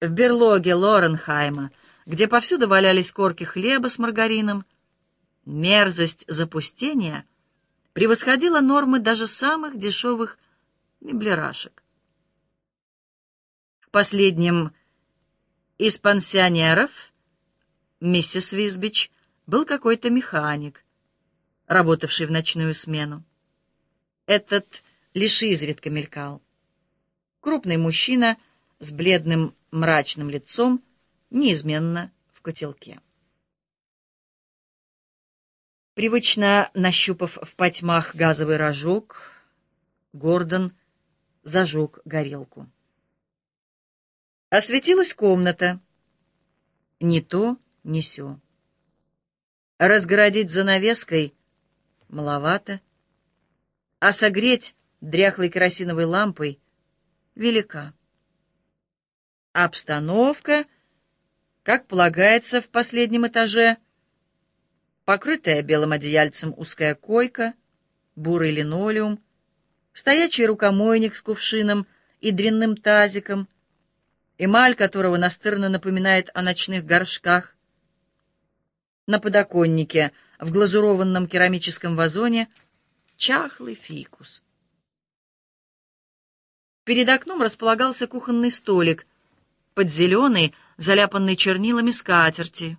В берлоге Лоренхайма, где повсюду валялись корки хлеба с маргарином, мерзость запустения превосходила нормы даже самых дешевых меблерашек. Последним из пансионеров миссис Визбич был какой-то механик, работавший в ночную смену. Этот лишь изредка мелькал. Крупный мужчина с бледным мрачным лицом, неизменно в котелке. Привычно нащупав в потьмах газовый рожок, Гордон зажег горелку. Осветилась комната. Не то, не сё. Разгородить занавеской маловато, а согреть дряхлой керосиновой лампой велика. Обстановка, как полагается в последнем этаже, покрытая белым одеяльцем узкая койка, бурый линолеум, стоячий рукомойник с кувшином и дрянным тазиком, эмаль которого настырно напоминает о ночных горшках. На подоконнике в глазурованном керамическом вазоне чахлый фикус. Перед окном располагался кухонный столик, под зеленый, заляпанный чернилами скатерти,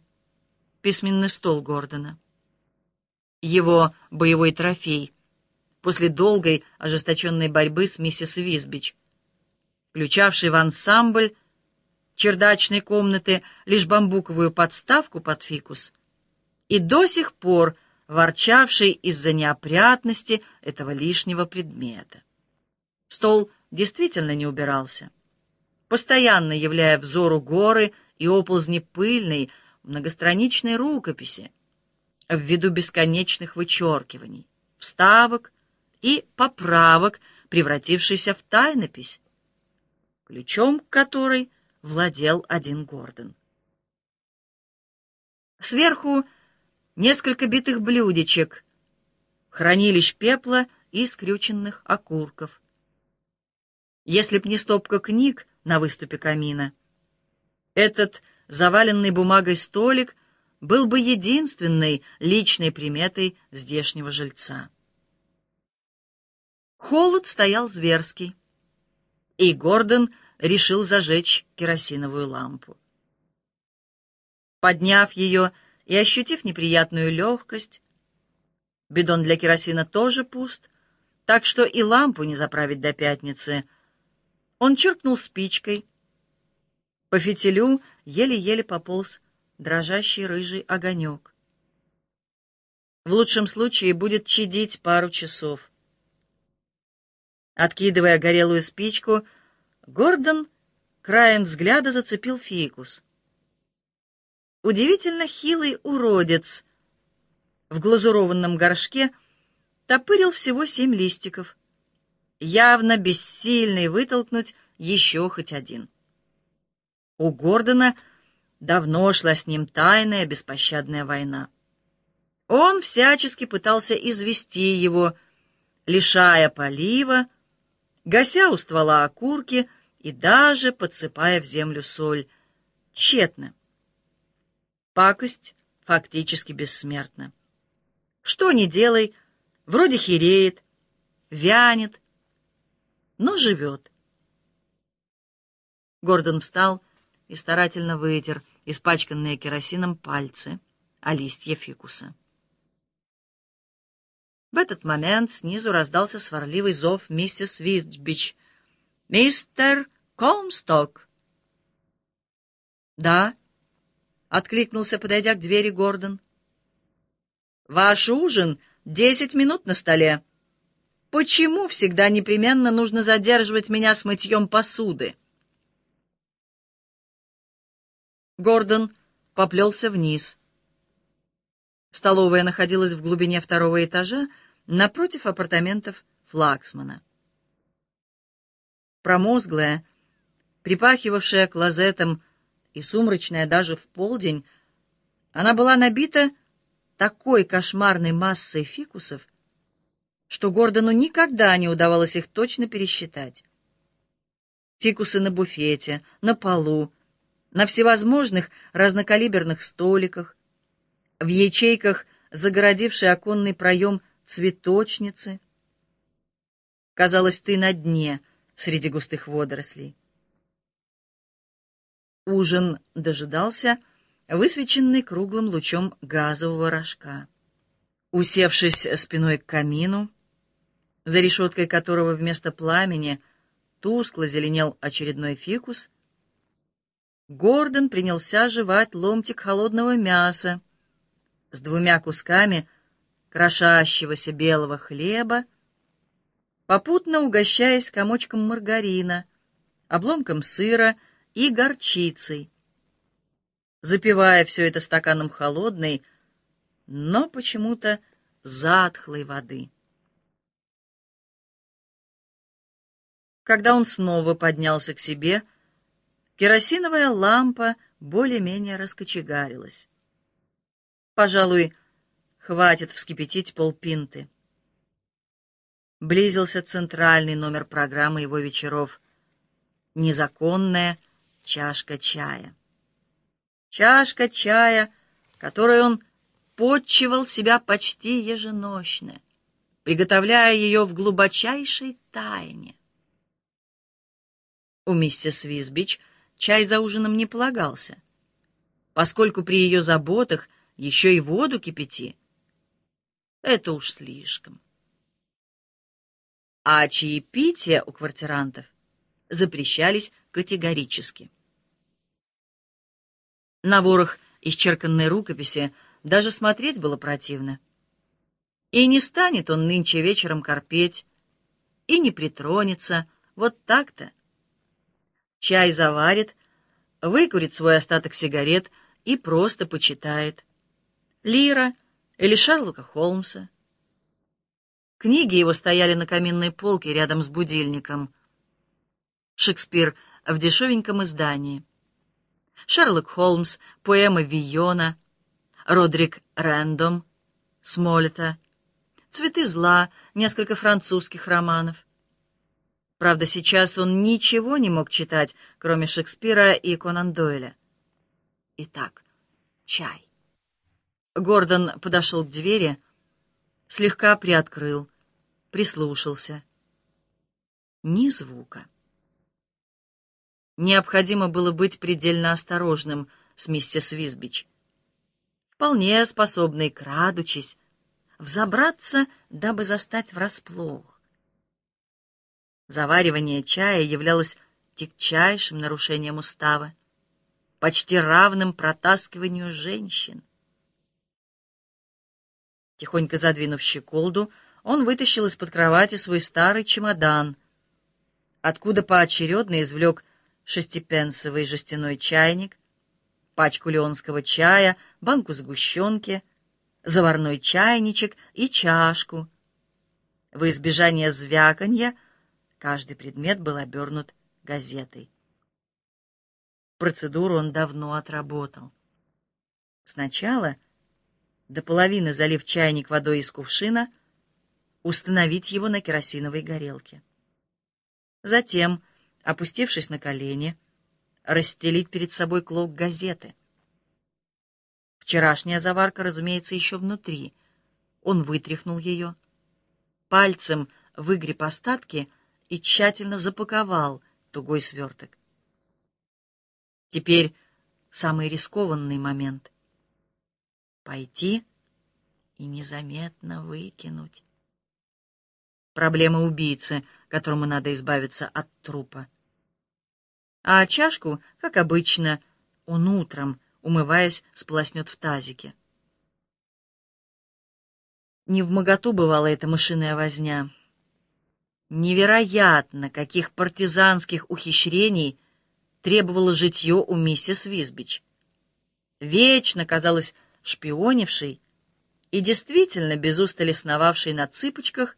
письменный стол Гордона. Его боевой трофей после долгой ожесточенной борьбы с миссис Визбич, включавший в ансамбль чердачной комнаты лишь бамбуковую подставку под фикус и до сих пор ворчавший из-за неопрятности этого лишнего предмета. Стол действительно не убирался постоянно являя взору горы и оползни пыльной, многостраничной рукописи, ввиду бесконечных вычеркиваний, вставок и поправок, превратившейся в тайнопись, ключом к которой владел один Гордон. Сверху несколько битых блюдечек, хранилищ пепла и скрюченных окурков. Если б не стопка книг, на выступе камина. Этот заваленный бумагой столик был бы единственной личной приметой здешнего жильца. Холод стоял зверский, и Гордон решил зажечь керосиновую лампу. Подняв ее и ощутив неприятную легкость, бидон для керосина тоже пуст, так что и лампу не заправить до пятницы — он чиркнул спичкой. По фитилю еле-еле пополз дрожащий рыжий огонек. В лучшем случае будет чадить пару часов. Откидывая горелую спичку, Гордон краем взгляда зацепил фикус. Удивительно хилый уродец в глазурованном горшке топырил всего семь листиков — явно бессильный вытолкнуть еще хоть один. У Гордона давно шла с ним тайная беспощадная война. Он всячески пытался извести его, лишая полива, гася у ствола окурки и даже подсыпая в землю соль. Тщетно. Пакость фактически бессмертна. Что ни делай, вроде хереет, вянет, но живет. Гордон встал и старательно вытер испачканные керосином пальцы о листья фикуса. В этот момент снизу раздался сварливый зов миссис Визбич. «Мистер Колмсток!» «Да», — откликнулся, подойдя к двери Гордон. «Ваш ужин десять минут на столе». Почему всегда непременно нужно задерживать меня с мытьем посуды? Гордон поплелся вниз. Столовая находилась в глубине второго этажа, напротив апартаментов Флаксмана. Промозглая, припахивавшая клозетом и сумрачная даже в полдень, она была набита такой кошмарной массой фикусов, что Гордону никогда не удавалось их точно пересчитать. Фикусы на буфете, на полу, на всевозможных разнокалиберных столиках, в ячейках, загородившей оконный проем цветочницы. Казалось, ты на дне среди густых водорослей. Ужин дожидался, высвеченный круглым лучом газового рожка. Усевшись спиной к камину, за решеткой которого вместо пламени тускло зеленел очередной фикус, Гордон принялся жевать ломтик холодного мяса с двумя кусками крошащегося белого хлеба, попутно угощаясь комочком маргарина, обломком сыра и горчицей, запивая все это стаканом холодной, но почему-то затхлой воды. Когда он снова поднялся к себе, керосиновая лампа более-менее раскочегарилась. Пожалуй, хватит вскипятить полпинты. Близился центральный номер программы его вечеров. Незаконная чашка чая. Чашка чая, которой он подчивал себя почти еженочно, приготовляя ее в глубочайшей тайне. У миссис Визбич чай за ужином не полагался, поскольку при ее заботах еще и воду кипяти. Это уж слишком. А чаепития у квартирантов запрещались категорически. На ворох исчерканной рукописи даже смотреть было противно. И не станет он нынче вечером корпеть, и не притронется, вот так-то. Чай заварит, выкурит свой остаток сигарет и просто почитает. Лира или Шарлока Холмса. Книги его стояли на каминной полке рядом с будильником. Шекспир в дешевеньком издании. Шерлок Холмс, поэма Вийона, Родрик Рэндом, Смолета, «Цветы зла», несколько французских романов. Правда, сейчас он ничего не мог читать, кроме Шекспира и Конан Дойля. Итак, чай. Гордон подошел к двери, слегка приоткрыл, прислушался. Ни звука. Необходимо было быть предельно осторожным с миссис Визбич вполне способный, крадучись, взобраться, дабы застать врасплох. Заваривание чая являлось тягчайшим нарушением устава, почти равным протаскиванию женщин. Тихонько задвинув щеколду, он вытащил из-под кровати свой старый чемодан, откуда поочередно извлек шестипенсовый жестяной чайник, пачку леонского чая, банку сгущенки, заварной чайничек и чашку. В избежание звяканья каждый предмет был обернут газетой. Процедуру он давно отработал. Сначала, до половины залив чайник водой из кувшина, установить его на керосиновой горелке. Затем, опустившись на колени, расстелить перед собой клок газеты. Вчерашняя заварка, разумеется, еще внутри. Он вытряхнул ее, пальцем выгреб остатки и тщательно запаковал тугой сверток. Теперь самый рискованный момент — пойти и незаметно выкинуть. Проблема убийцы, которому надо избавиться от трупа. А чашку, как обычно, он утром, умываясь, сполоснет в тазике. Не в моготу бывала эта мышиная возня. Невероятно, каких партизанских ухищрений требовало житье у миссис Визбич. Вечно, казалось, шпионившей и действительно без устали сновавшей на цыпочках,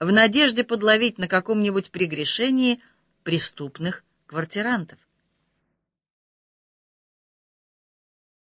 в надежде подловить на каком-нибудь прегрешении преступных квартирантов.